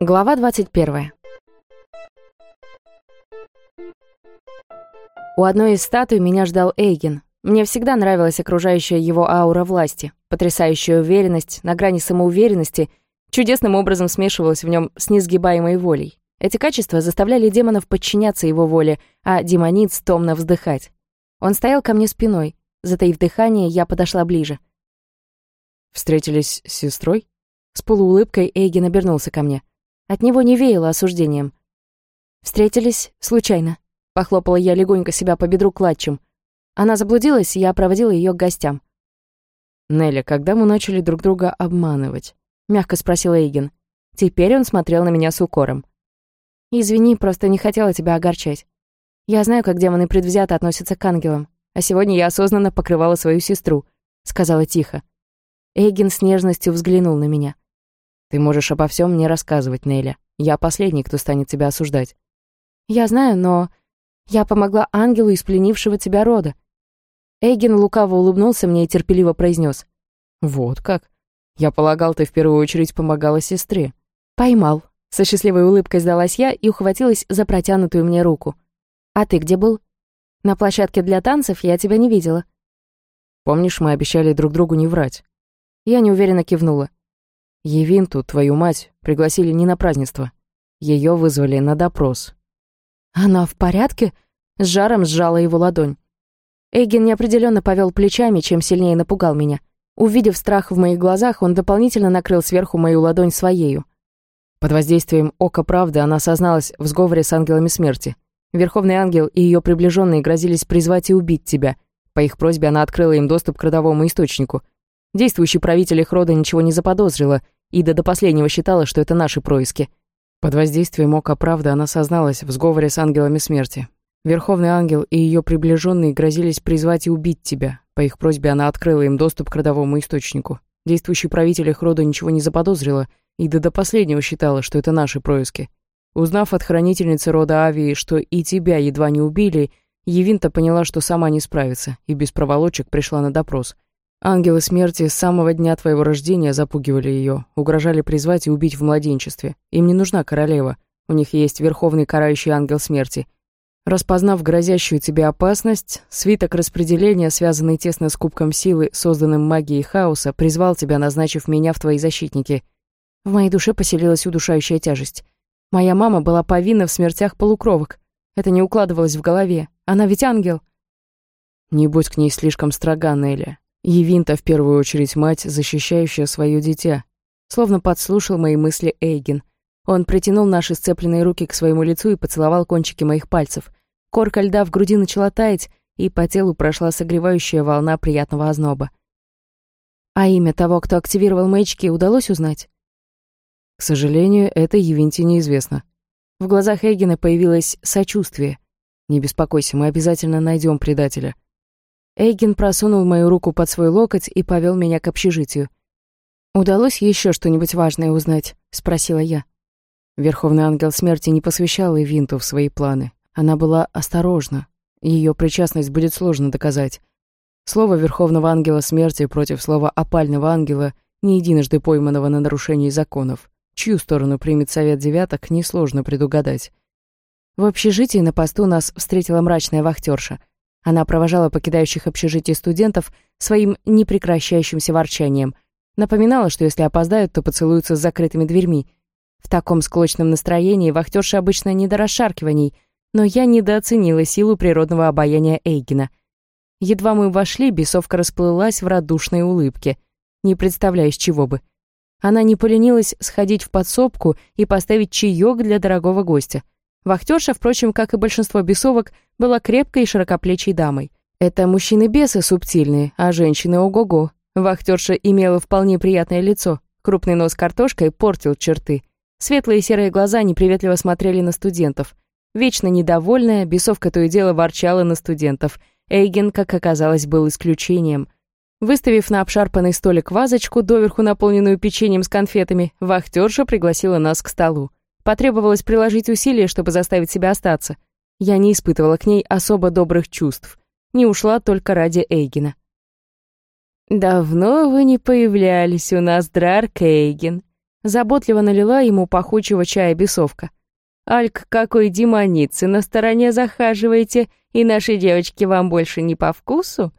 Глава 21. У одной из статуй меня ждал Эйген. Мне всегда нравилась окружающая его аура власти, потрясающая уверенность, на грани самоуверенности, чудесным образом смешивалась в нем с несгибаемой волей. Эти качества заставляли демонов подчиняться его воле, а демониц томно вздыхать. Он стоял ко мне спиной. Затаив дыхание, я подошла ближе. «Встретились с сестрой?» С полуулыбкой Эйген обернулся ко мне. От него не веяло осуждением. «Встретились случайно», — похлопала я легонько себя по бедру клатчем. Она заблудилась, и я проводила ее к гостям. «Нелли, когда мы начали друг друга обманывать?» — мягко спросил Эйген. Теперь он смотрел на меня с укором. «Извини, просто не хотела тебя огорчать. Я знаю, как демоны предвзято относятся к ангелам, а сегодня я осознанно покрывала свою сестру», — сказала тихо. Эйген с нежностью взглянул на меня. Ты можешь обо всем мне рассказывать, Неля. Я последний, кто станет тебя осуждать. Я знаю, но... Я помогла ангелу из пленившего тебя рода. Эйген лукаво улыбнулся мне и терпеливо произнес: Вот как? Я полагал, ты в первую очередь помогала сестре. Поймал. Со счастливой улыбкой сдалась я и ухватилась за протянутую мне руку. А ты где был? На площадке для танцев я тебя не видела. Помнишь, мы обещали друг другу не врать? Я неуверенно кивнула. Евинту, твою мать, пригласили не на празднество. Ее вызвали на допрос. «Она в порядке?» С жаром сжала его ладонь. Эйген неопределенно повел плечами, чем сильнее напугал меня. Увидев страх в моих глазах, он дополнительно накрыл сверху мою ладонь своею. Под воздействием ока правды она созналась в сговоре с ангелами смерти. Верховный ангел и ее приближенные грозились призвать и убить тебя. По их просьбе она открыла им доступ к родовому источнику. Действующий правитель их рода ничего не заподозрила, Ида до последнего считала, что это наши происки. Под воздействием ока правды она созналась в сговоре с ангелами смерти. Верховный ангел и ее приближенные грозились призвать и убить тебя. По их просьбе она открыла им доступ к родовому источнику. Действующий правитель их рода ничего не заподозрила, Ида до последнего считала, что это наши происки. Узнав от хранительницы рода Авии, что и тебя едва не убили, Евинта поняла, что сама не справится, и без проволочек пришла на допрос — Ангелы смерти с самого дня твоего рождения запугивали ее, угрожали призвать и убить в младенчестве. Им не нужна королева, у них есть верховный карающий ангел смерти. Распознав грозящую тебе опасность, свиток распределения, связанный тесно с кубком силы, созданным магией хаоса, призвал тебя, назначив меня в твои защитники. В моей душе поселилась удушающая тяжесть. Моя мама была повинна в смертях полукровок. Это не укладывалось в голове. Она ведь ангел. Не будь к ней слишком строга, Нелли. Евинта в первую очередь мать, защищающая свое дитя. Словно подслушал мои мысли Эйген. Он притянул наши сцепленные руки к своему лицу и поцеловал кончики моих пальцев. Корка льда в груди начала таять, и по телу прошла согревающая волна приятного озноба. А имя того, кто активировал маячки, удалось узнать? К сожалению, это Евинте неизвестно. В глазах Эйгена появилось сочувствие. Не беспокойся, мы обязательно найдем предателя. Эйген просунул мою руку под свой локоть и повел меня к общежитию. «Удалось еще что-нибудь важное узнать?» — спросила я. Верховный ангел смерти не посвящал Эвинту в свои планы. Она была осторожна. Ее причастность будет сложно доказать. Слово Верховного ангела смерти против слова опального ангела, не единожды пойманного на нарушении законов. Чью сторону примет совет девяток, несложно предугадать. В общежитии на посту нас встретила мрачная вахтерша — она провожала покидающих общежитие студентов своим непрекращающимся ворчанием. Напоминала, что если опоздают, то поцелуются с закрытыми дверьми. В таком склочном настроении вахтерша обычно не до расшаркиваний, но я недооценила силу природного обаяния Эйгена. Едва мы вошли, бесовка расплылась в радушной улыбке. Не представляю, с чего бы. Она не поленилась сходить в подсобку и поставить чаек для дорогого гостя — Вахтерша, впрочем, как и большинство бесовок, была крепкой и широкоплечей дамой. Это мужчины-бесы субтильные, а женщины ого-го. Вахтерша имела вполне приятное лицо. Крупный нос картошкой портил черты. Светлые серые глаза неприветливо смотрели на студентов. Вечно недовольная, бесовка то и дело ворчала на студентов. Эйген, как оказалось, был исключением. Выставив на обшарпанный столик вазочку, доверху наполненную печеньем с конфетами, вахтерша пригласила нас к столу. Потребовалось приложить усилия, чтобы заставить себя остаться. Я не испытывала к ней особо добрых чувств. Не ушла только ради Эйгена. «Давно вы не появлялись у нас, Драр Кейген», — заботливо налила ему пахучего чая бесовка. «Альк, какой демоницы, на стороне захаживаете, и наши девочки вам больше не по вкусу?»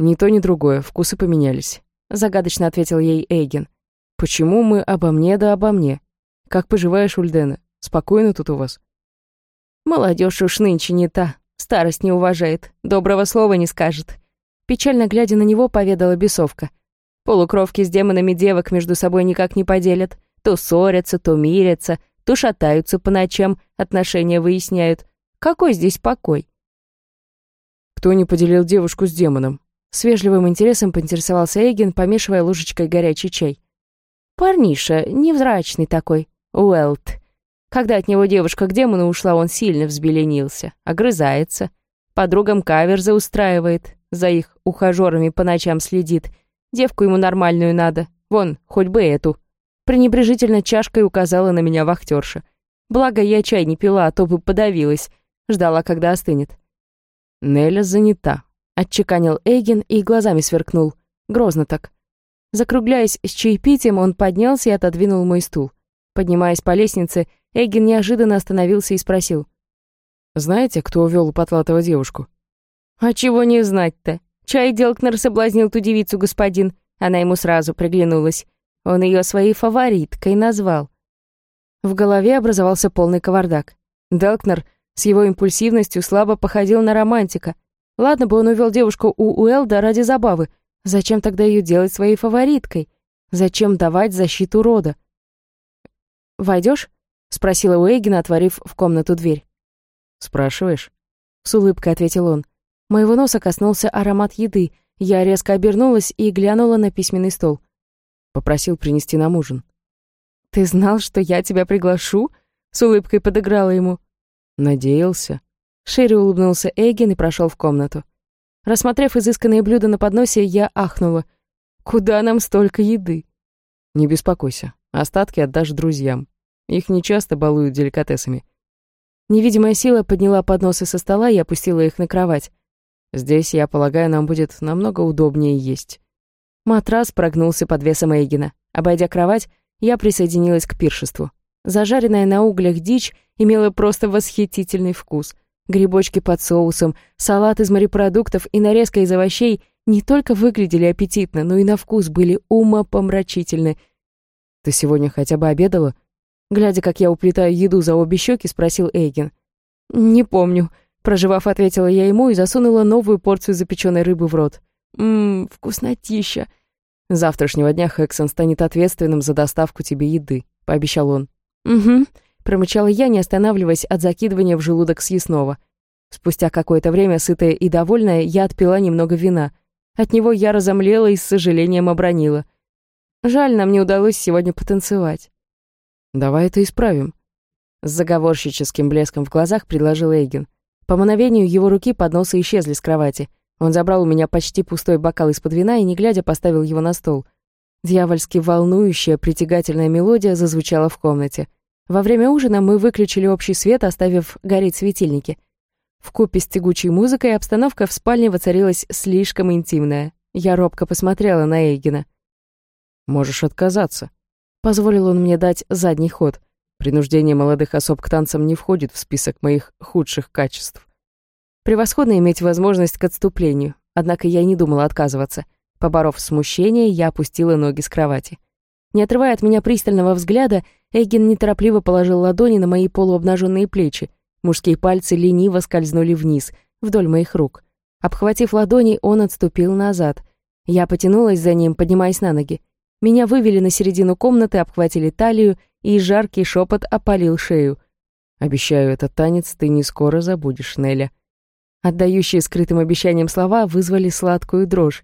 «Ни то, ни другое, вкусы поменялись», — загадочно ответил ей Эйген. «Почему мы обо мне да обо мне? Как поживаешь, Ульдена? Спокойно тут у вас?» «Молодежь уж нынче не та, старость не уважает, доброго слова не скажет», Печально глядя на него, поведала бесовка. Полукровки с демонами девок между собой никак не поделят. То ссорятся, то мирятся, то шатаются по ночам, отношения выясняют. Какой здесь покой? Кто не поделил девушку с демоном? С вежливым интересом поинтересовался Эйген, помешивая ложечкой горячий чай. Парниша, невзрачный такой, Уэлт. Когда от него девушка к демону ушла, он сильно взбеленился, огрызается. Подругам каверзы устраивает, за их ухажерами по ночам следит. Девку ему нормальную надо. Вон, хоть бы эту. Пренебрежительно чашкой указала на меня вахтерша. Благо, я чай не пила, а то бы подавилась. Ждала, когда остынет. «Неля занята», — отчеканил Эйген и глазами сверкнул. Грозно так. Закругляясь с чаепитием, он поднялся и отодвинул мой стул. Поднимаясь по лестнице, Эйген неожиданно остановился и спросил. «Знаете, кто увел у Потлатова девушку?» «А чего не знать-то? Чай Делкнер соблазнил ту девицу, господин. Она ему сразу приглянулась. Он ее своей фавориткой назвал». В голове образовался полный кавардак. Делкнер с его импульсивностью слабо походил на романтика. Ладно бы он увел девушку у Уэлда ради забавы. Зачем тогда ее делать своей фавориткой? Зачем давать защиту рода? «Войдешь?» — спросила Уэйгена, отворив в комнату дверь. «Спрашиваешь?» — с улыбкой ответил он. Моего носа коснулся аромат еды. Я резко обернулась и глянула на письменный стол. Попросил принести нам ужин. «Ты знал, что я тебя приглашу?» С улыбкой подыграла ему. «Надеялся». Шерри улыбнулся Эгин и прошел в комнату. Рассмотрев изысканные блюда на подносе, я ахнула. «Куда нам столько еды?» «Не беспокойся, остатки отдашь друзьям. Их нечасто балуют деликатесами». Невидимая сила подняла подносы со стола и опустила их на кровать. Здесь, я полагаю, нам будет намного удобнее есть». Матрас прогнулся под весом Эйгена. Обойдя кровать, я присоединилась к пиршеству. Зажаренная на углях дичь имела просто восхитительный вкус. Грибочки под соусом, салат из морепродуктов и нарезка из овощей не только выглядели аппетитно, но и на вкус были умопомрачительны. «Ты сегодня хотя бы обедала?» Глядя, как я уплетаю еду за обе щеки, спросил Эйген. «Не помню», Проживав, ответила я ему и засунула новую порцию запеченной рыбы в рот. Ммм, вкуснотища. Завтрашнего дня Хэксон станет ответственным за доставку тебе еды, пообещал он. Угу, промычала я, не останавливаясь от закидывания в желудок съестного. Спустя какое-то время, сытая и довольная, я отпила немного вина. От него я разомлела и с сожалением обронила. Жаль, нам не удалось сегодня потанцевать. «Давай это исправим», — с заговорщическим блеском в глазах предложил Эйген. По мановению его руки подносы исчезли с кровати. Он забрал у меня почти пустой бокал из-под вина и, не глядя, поставил его на стол. Дьявольски волнующая, притягательная мелодия зазвучала в комнате. Во время ужина мы выключили общий свет, оставив гореть светильники. В купе с тягучей музыкой обстановка в спальне воцарилась слишком интимная. Я робко посмотрела на Эйгена. «Можешь отказаться», — позволил он мне дать задний ход. Принуждение молодых особ к танцам не входит в список моих худших качеств. Превосходно иметь возможность к отступлению, однако я не думала отказываться. Поборов смущение, я опустила ноги с кровати. Не отрывая от меня пристального взгляда, Эгин неторопливо положил ладони на мои полуобнаженные плечи. Мужские пальцы лениво скользнули вниз, вдоль моих рук. Обхватив ладони, он отступил назад. Я потянулась за ним, поднимаясь на ноги. Меня вывели на середину комнаты, обхватили талию и жаркий шепот опалил шею. «Обещаю, этот танец ты не скоро забудешь, Неля». Отдающие скрытым обещанием слова вызвали сладкую дрожь.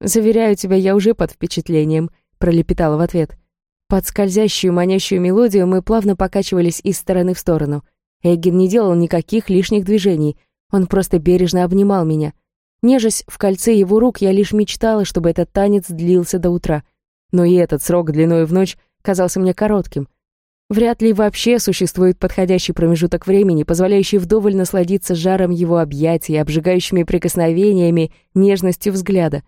«Заверяю тебя, я уже под впечатлением», — пролепетала в ответ. Под скользящую, манящую мелодию мы плавно покачивались из стороны в сторону. Эггин не делал никаких лишних движений, он просто бережно обнимал меня. Нежась в кольце его рук, я лишь мечтала, чтобы этот танец длился до утра. Но и этот срок длиной в ночь казался мне коротким. Вряд ли вообще существует подходящий промежуток времени, позволяющий вдоволь насладиться жаром его объятий, обжигающими прикосновениями, нежностью взгляда.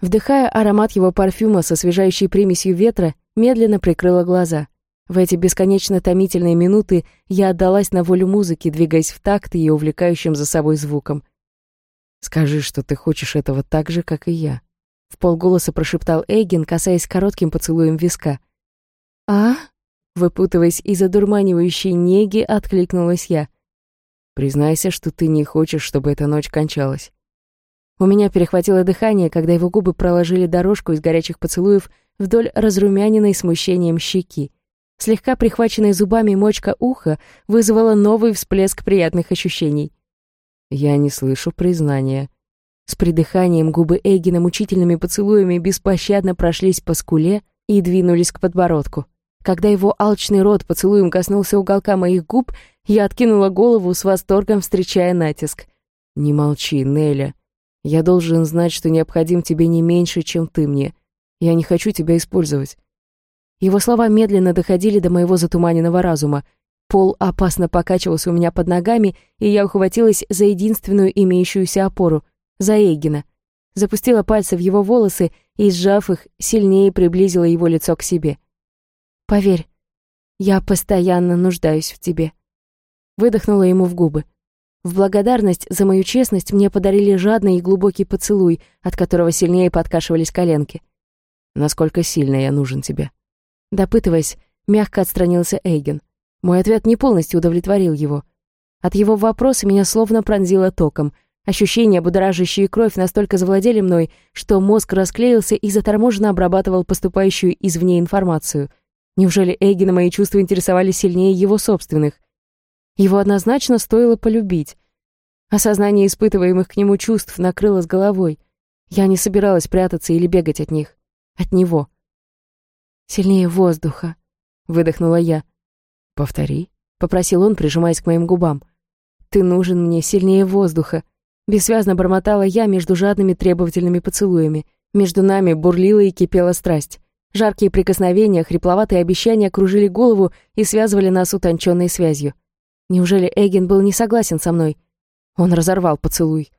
Вдыхая аромат его парфюма со освежающей примесью ветра, медленно прикрыла глаза. В эти бесконечно томительные минуты я отдалась на волю музыки, двигаясь в такт ее увлекающим за собой звуком. «Скажи, что ты хочешь этого так же, как и я», — в полголоса прошептал Эйген, касаясь коротким поцелуем виска. «А?» — выпутываясь из одурманивающей неги, откликнулась я. «Признайся, что ты не хочешь, чтобы эта ночь кончалась». У меня перехватило дыхание, когда его губы проложили дорожку из горячих поцелуев вдоль разрумяненной смущением щеки. Слегка прихваченная зубами мочка уха вызвала новый всплеск приятных ощущений. Я не слышу признания. С придыханием губы Эгина мучительными поцелуями беспощадно прошлись по скуле и двинулись к подбородку. Когда его алчный рот поцелуем коснулся уголка моих губ, я откинула голову с восторгом, встречая натиск. «Не молчи, Неля. Я должен знать, что необходим тебе не меньше, чем ты мне. Я не хочу тебя использовать». Его слова медленно доходили до моего затуманенного разума. Пол опасно покачивался у меня под ногами, и я ухватилась за единственную имеющуюся опору — за Эйгена. Запустила пальцы в его волосы и, сжав их, сильнее приблизила его лицо к себе. «Поверь, я постоянно нуждаюсь в тебе». Выдохнула ему в губы. В благодарность за мою честность мне подарили жадный и глубокий поцелуй, от которого сильнее подкашивались коленки. «Насколько сильно я нужен тебе?» Допытываясь, мягко отстранился Эйген. Мой ответ не полностью удовлетворил его. От его вопроса меня словно пронзило током. Ощущения, будоражащие кровь, настолько завладели мной, что мозг расклеился и заторможенно обрабатывал поступающую извне информацию. Неужели Эйгена мои чувства интересовали сильнее его собственных? Его однозначно стоило полюбить. Осознание испытываемых к нему чувств накрыло с головой. Я не собиралась прятаться или бегать от них. От него. «Сильнее воздуха», — выдохнула я. «Повтори», — попросил он, прижимаясь к моим губам. «Ты нужен мне сильнее воздуха», — бессвязно бормотала я между жадными требовательными поцелуями. Между нами бурлила и кипела страсть. Жаркие прикосновения, хрипловатые обещания окружили голову и связывали нас утонченной связью. Неужели Эгин был не согласен со мной? Он разорвал поцелуй.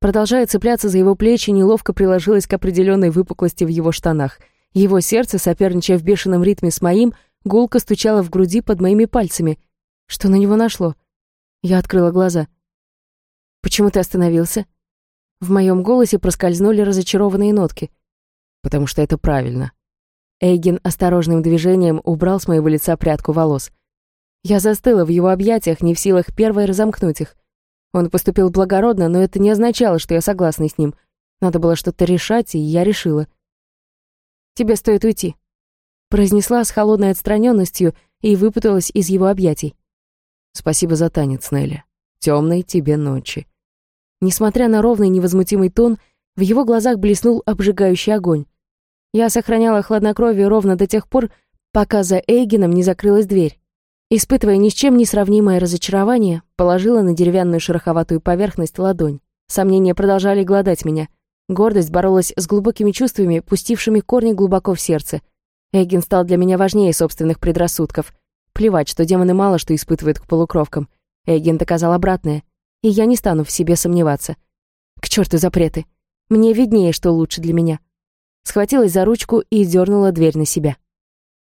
Продолжая цепляться за его плечи, неловко приложилась к определенной выпуклости в его штанах. Его сердце, соперничая в бешеном ритме с моим, гулко стучало в груди под моими пальцами. Что на него нашло? Я открыла глаза. «Почему ты остановился?» В моем голосе проскользнули разочарованные нотки. «Потому что это правильно». Эйген осторожным движением убрал с моего лица прядку волос. Я застыла в его объятиях, не в силах первой разомкнуть их. Он поступил благородно, но это не означало, что я согласна с ним. Надо было что-то решать, и я решила. «Тебе стоит уйти», — произнесла с холодной отстраненностью и выпуталась из его объятий. «Спасибо за танец, Нелли. Темной тебе ночи». Несмотря на ровный невозмутимый тон, в его глазах блеснул обжигающий огонь. Я сохраняла хладнокровие ровно до тех пор, пока за Эйгеном не закрылась дверь. Испытывая ни с чем не сравнимое разочарование, положила на деревянную шероховатую поверхность ладонь. Сомнения продолжали гладать меня. Гордость боролась с глубокими чувствами, пустившими корни глубоко в сердце. Эгин стал для меня важнее собственных предрассудков. Плевать, что демоны мало что испытывают к полукровкам. Эгин доказал обратное. И я не стану в себе сомневаться. К черту запреты. Мне виднее, что лучше для меня. Схватилась за ручку и дернула дверь на себя.